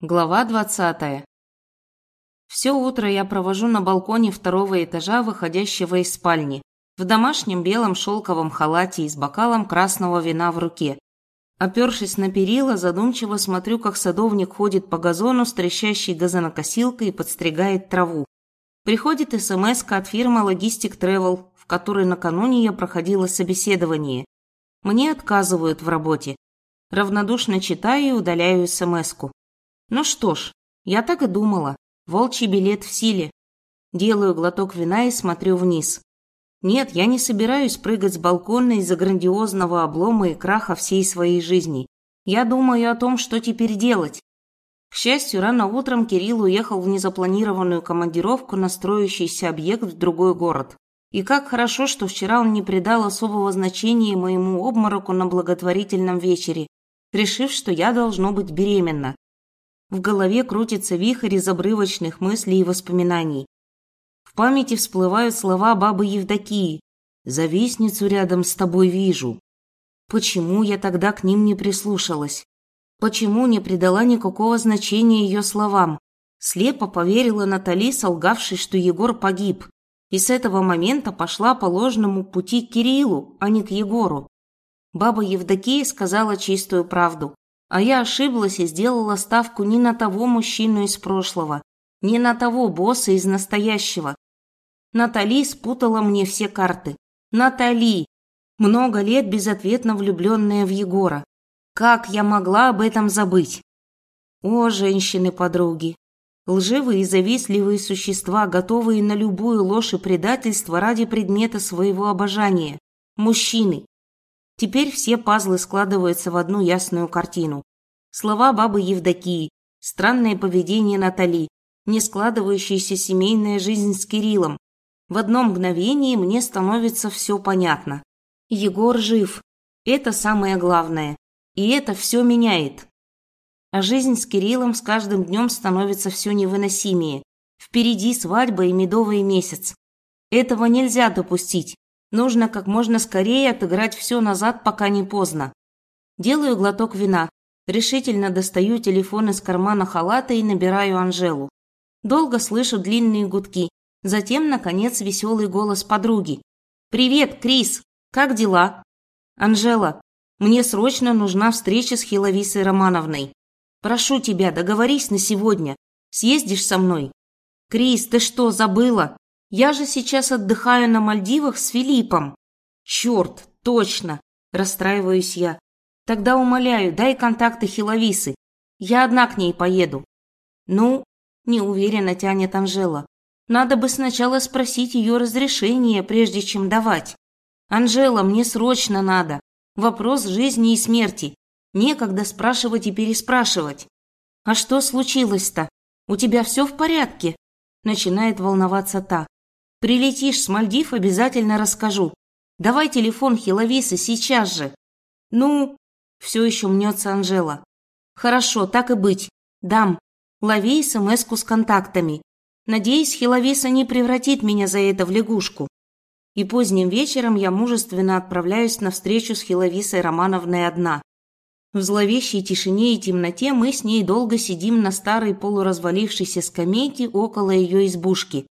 Глава 20. Все утро я провожу на балконе второго этажа, выходящего из спальни, в домашнем белом шелковом халате и с бокалом красного вина в руке. Опершись на перила, задумчиво смотрю, как садовник ходит по газону с газонокосилкой и подстригает траву. Приходит смс от фирмы Logistic Travel, в которой накануне я проходила собеседование. Мне отказывают в работе. Равнодушно читаю и удаляю смс-ку. Ну что ж, я так и думала. Волчий билет в силе. Делаю глоток вина и смотрю вниз. Нет, я не собираюсь прыгать с балкона из-за грандиозного облома и краха всей своей жизни. Я думаю о том, что теперь делать. К счастью, рано утром Кирилл уехал в незапланированную командировку на строящийся объект в другой город. И как хорошо, что вчера он не придал особого значения моему обмороку на благотворительном вечере, решив, что я должно быть беременна. В голове крутится вихрь из обрывочных мыслей и воспоминаний. В памяти всплывают слова бабы Евдокии «Завистницу рядом с тобой вижу». Почему я тогда к ним не прислушалась? Почему не придала никакого значения ее словам? Слепо поверила Натали, солгавшей, что Егор погиб, и с этого момента пошла по ложному пути к Кириллу, а не к Егору. Баба Евдокия сказала чистую правду. А я ошиблась и сделала ставку не на того мужчину из прошлого, не на того босса из настоящего. Натали спутала мне все карты. Натали! Много лет безответно влюбленная в Егора. Как я могла об этом забыть? О, женщины-подруги! Лживые и завистливые существа, готовые на любую ложь и предательство ради предмета своего обожания. Мужчины, Теперь все пазлы складываются в одну ясную картину. Слова бабы Евдокии, странное поведение Натали, не складывающаяся семейная жизнь с Кириллом. В одно мгновение мне становится все понятно. Егор жив. Это самое главное. И это все меняет. А жизнь с Кириллом с каждым днем становится все невыносимее. Впереди свадьба и медовый месяц. Этого нельзя допустить. Нужно как можно скорее отыграть все назад, пока не поздно. Делаю глоток вина. Решительно достаю телефон из кармана халата и набираю Анжелу. Долго слышу длинные гудки. Затем, наконец, веселый голос подруги. «Привет, Крис! Как дела?» «Анжела, мне срочно нужна встреча с Хиловисой Романовной. Прошу тебя, договорись на сегодня. Съездишь со мной?» «Крис, ты что, забыла? Я же сейчас отдыхаю на Мальдивах с Филиппом. Черт, точно, расстраиваюсь я. Тогда умоляю, дай контакты Хиловисы. Я одна к ней поеду. Ну, неуверенно тянет Анжела. Надо бы сначала спросить ее разрешение, прежде чем давать. Анжела, мне срочно надо. Вопрос жизни и смерти. Некогда спрашивать и переспрашивать. А что случилось-то? У тебя все в порядке? Начинает волноваться та. Прилетишь с Мальдив, обязательно расскажу. Давай телефон Хиловисы сейчас же. Ну, все еще мнется Анжела. Хорошо, так и быть. Дам. Лови смс с контактами. Надеюсь, Хиловиса не превратит меня за это в лягушку. И поздним вечером я мужественно отправляюсь на встречу с Хиловисой Романовной одна. В зловещей тишине и темноте мы с ней долго сидим на старой полуразвалившейся скамейке около ее избушки,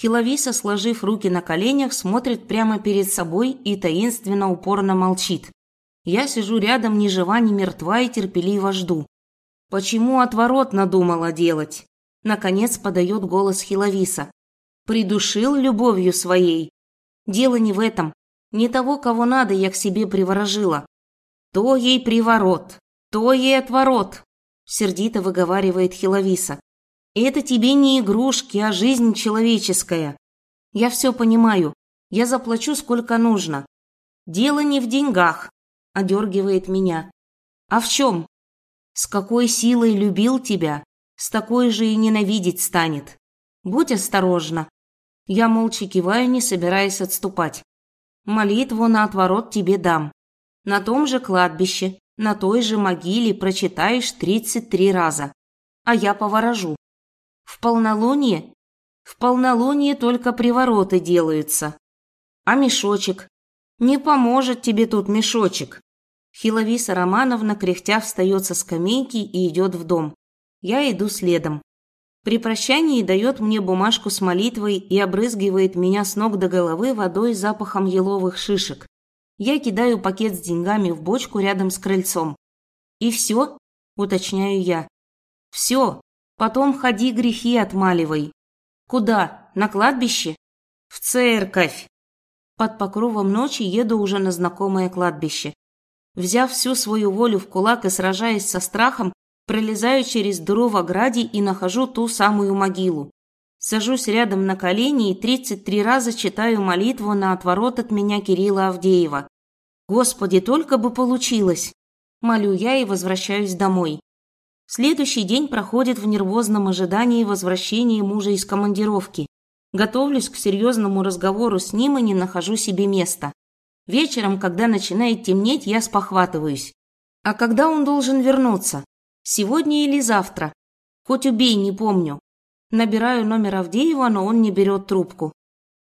Хиловиса, сложив руки на коленях, смотрит прямо перед собой и таинственно упорно молчит. Я сижу рядом ни жива, ни мертва и терпеливо жду. Почему отворот надумала делать? Наконец подает голос Хиловиса. Придушил любовью своей. Дело не в этом. Не того, кого надо, я к себе приворожила. То ей приворот, то ей отворот, сердито выговаривает Хиловиса. Это тебе не игрушки, а жизнь человеческая. Я все понимаю. Я заплачу сколько нужно. Дело не в деньгах, одергивает меня. А в чем? С какой силой любил тебя, с такой же и ненавидеть станет. Будь осторожна. Я молча киваю, не собираясь отступать. Молитву на отворот тебе дам. На том же кладбище, на той же могиле прочитаешь тридцать три раза. А я поворожу. В полнолуние? В полнолуние только привороты делаются. А мешочек? Не поможет тебе тут мешочек. Хиловиса Романовна кряхтя встает со скамейки и идет в дом. Я иду следом. При прощании дает мне бумажку с молитвой и обрызгивает меня с ног до головы водой с запахом еловых шишек. Я кидаю пакет с деньгами в бочку рядом с крыльцом. «И все?» – уточняю я. «Все. Потом ходи грехи отмаливай». «Куда? На кладбище?» «В церковь». Под покровом ночи еду уже на знакомое кладбище. Взяв всю свою волю в кулак и сражаясь со страхом, пролезаю через дыру в ограде и нахожу ту самую могилу. Сажусь рядом на колени и 33 раза читаю молитву на отворот от меня Кирилла Авдеева. Господи, только бы получилось! Молю я и возвращаюсь домой. Следующий день проходит в нервозном ожидании возвращения мужа из командировки. Готовлюсь к серьезному разговору с ним и не нахожу себе места. Вечером, когда начинает темнеть, я спохватываюсь. А когда он должен вернуться? Сегодня или завтра? Хоть убей, не помню. Набираю номер Авдеева, но он не берет трубку.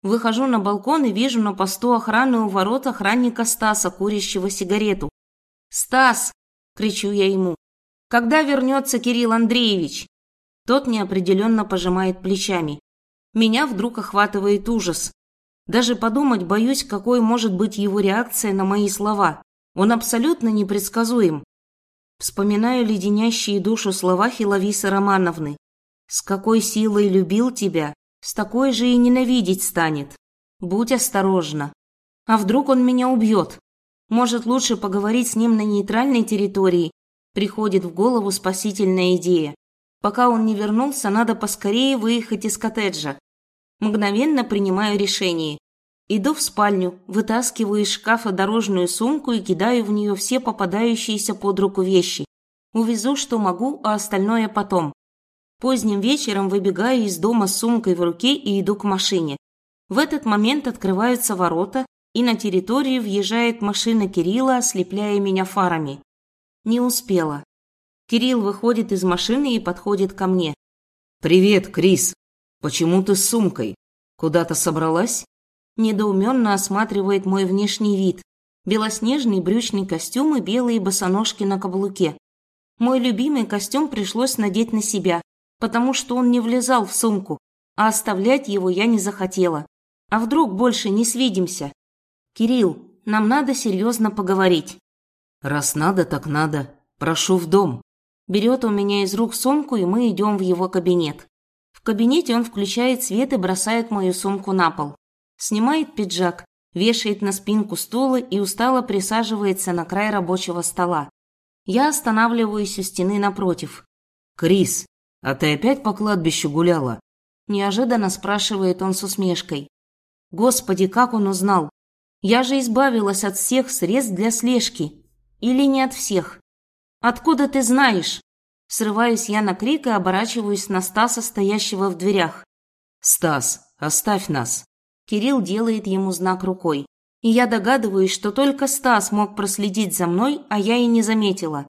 Выхожу на балкон и вижу на посту охраны у ворот охранника Стаса, курящего сигарету. «Стас!» – кричу я ему. «Когда вернется Кирилл Андреевич?» Тот неопределенно пожимает плечами. Меня вдруг охватывает ужас. Даже подумать боюсь, какой может быть его реакция на мои слова. Он абсолютно непредсказуем. Вспоминаю леденящие душу слова Хиловисы Романовны. «С какой силой любил тебя, с такой же и ненавидеть станет. Будь осторожна. А вдруг он меня убьет? Может, лучше поговорить с ним на нейтральной территории?» Приходит в голову спасительная идея. Пока он не вернулся, надо поскорее выехать из коттеджа. Мгновенно принимаю решение. Иду в спальню, вытаскиваю из шкафа дорожную сумку и кидаю в нее все попадающиеся под руку вещи. Увезу, что могу, а остальное потом. Поздним вечером выбегаю из дома с сумкой в руке и иду к машине. В этот момент открываются ворота, и на территорию въезжает машина Кирилла, ослепляя меня фарами. Не успела. Кирилл выходит из машины и подходит ко мне. «Привет, Крис!» «Почему ты с сумкой? Куда-то собралась?» Недоуменно осматривает мой внешний вид. Белоснежный брючный костюм и белые босоножки на каблуке. Мой любимый костюм пришлось надеть на себя, потому что он не влезал в сумку, а оставлять его я не захотела. А вдруг больше не свидимся? Кирилл, нам надо серьезно поговорить. Раз надо, так надо. Прошу в дом. Берет у меня из рук сумку, и мы идем в его кабинет кабинете он включает свет и бросает мою сумку на пол. Снимает пиджак, вешает на спинку стула и устало присаживается на край рабочего стола. Я останавливаюсь у стены напротив. «Крис, а ты опять по кладбищу гуляла?» Неожиданно спрашивает он с усмешкой. «Господи, как он узнал? Я же избавилась от всех средств для слежки. Или не от всех? Откуда ты знаешь?» Срываюсь я на крик и оборачиваюсь на Стаса, стоящего в дверях. «Стас, оставь нас!» Кирилл делает ему знак рукой. И я догадываюсь, что только Стас мог проследить за мной, а я и не заметила.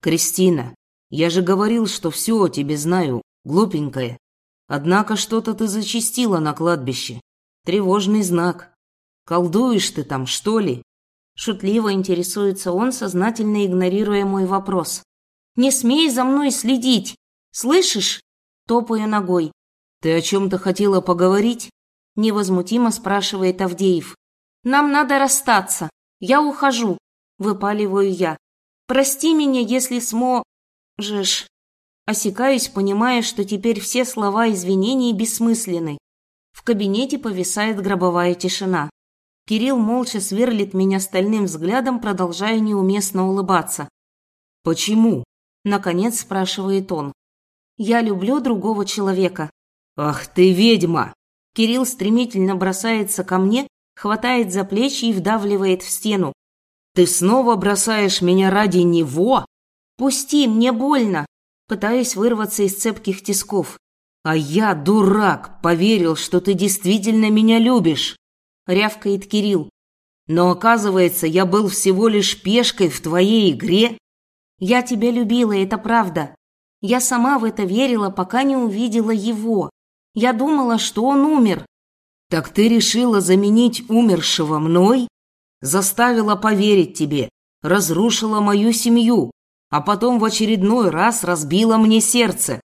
«Кристина, я же говорил, что все о тебе знаю, глупенькая. Однако что-то ты зачистила на кладбище. Тревожный знак. Колдуешь ты там, что ли?» Шутливо интересуется он, сознательно игнорируя мой вопрос. Не смей за мной следить. Слышишь? Топаю ногой. Ты о чем-то хотела поговорить? Невозмутимо спрашивает Авдеев. Нам надо расстаться. Я ухожу. Выпаливаю я. Прости меня, если смо... Жеш. Осекаюсь, понимая, что теперь все слова извинений бессмысленны. В кабинете повисает гробовая тишина. Кирилл молча сверлит меня стальным взглядом, продолжая неуместно улыбаться. «Почему?» Наконец спрашивает он. Я люблю другого человека. Ах ты ведьма! Кирилл стремительно бросается ко мне, хватает за плечи и вдавливает в стену. Ты снова бросаешь меня ради него? Пусти, мне больно. Пытаюсь вырваться из цепких тисков. А я, дурак, поверил, что ты действительно меня любишь. Рявкает Кирилл. Но оказывается, я был всего лишь пешкой в твоей игре. Я тебя любила, это правда. Я сама в это верила, пока не увидела его. Я думала, что он умер. Так ты решила заменить умершего мной? Заставила поверить тебе, разрушила мою семью. а потом в очередной раз разбила мне сердце.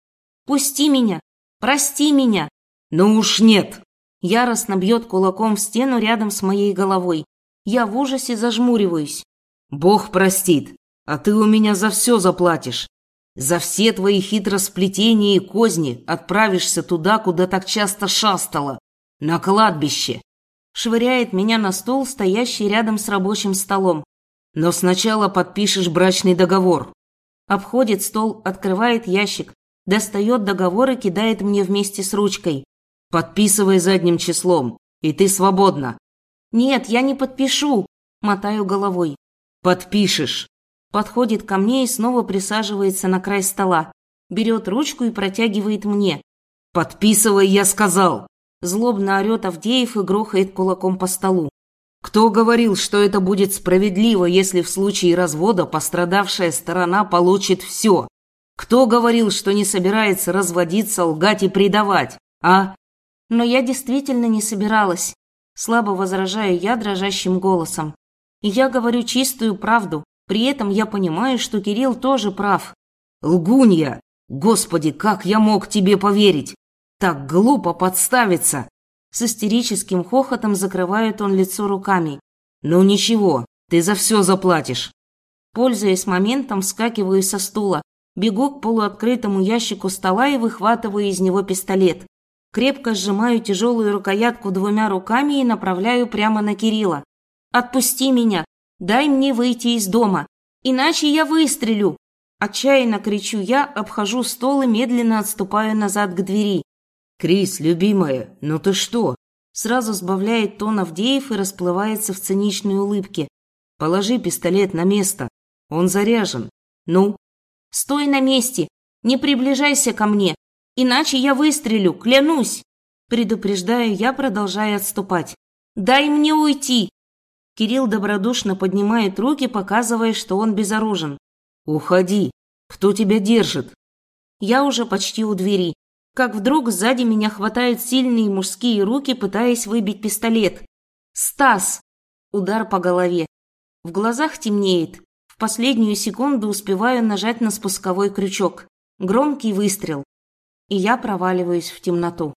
Пусти меня! Прости меня!» «Ну уж нет!» Яростно бьет кулаком в стену рядом с моей головой. Я в ужасе зажмуриваюсь. «Бог простит, а ты у меня за все заплатишь. За все твои хитросплетения и козни отправишься туда, куда так часто шастала. На кладбище!» Швыряет меня на стол, стоящий рядом с рабочим столом. «Но сначала подпишешь брачный договор». Обходит стол, открывает ящик, достает договор и кидает мне вместе с ручкой. Подписывай задним числом, и ты свободна. Нет, я не подпишу, мотаю головой. Подпишешь. Подходит ко мне и снова присаживается на край стола. Берет ручку и протягивает мне. Подписывай, я сказал. Злобно орет Авдеев и грохает кулаком по столу. Кто говорил, что это будет справедливо, если в случае развода пострадавшая сторона получит все? Кто говорил, что не собирается разводиться, лгать и предавать? А? Но я действительно не собиралась. Слабо возражаю я дрожащим голосом. И я говорю чистую правду. При этом я понимаю, что Кирилл тоже прав. Лгунья! Господи, как я мог тебе поверить? Так глупо подставиться! С истерическим хохотом закрывает он лицо руками. Ну ничего, ты за все заплатишь. Пользуясь моментом, вскакиваю со стула, бегу к полуоткрытому ящику стола и выхватываю из него пистолет. Крепко сжимаю тяжелую рукоятку двумя руками и направляю прямо на Кирилла. «Отпусти меня! Дай мне выйти из дома! Иначе я выстрелю!» Отчаянно кричу я, обхожу стол и медленно отступаю назад к двери. «Крис, любимая, ну ты что?» Сразу сбавляет тон Авдеев и расплывается в циничной улыбке. «Положи пистолет на место. Он заряжен. Ну?» «Стой на месте! Не приближайся ко мне! Иначе я выстрелю, клянусь. Предупреждаю я, продолжая отступать. Дай мне уйти. Кирилл добродушно поднимает руки, показывая, что он безоружен. Уходи. Кто тебя держит? Я уже почти у двери. Как вдруг сзади меня хватают сильные мужские руки, пытаясь выбить пистолет. Стас! Удар по голове. В глазах темнеет. В последнюю секунду успеваю нажать на спусковой крючок. Громкий выстрел и я проваливаюсь в темноту.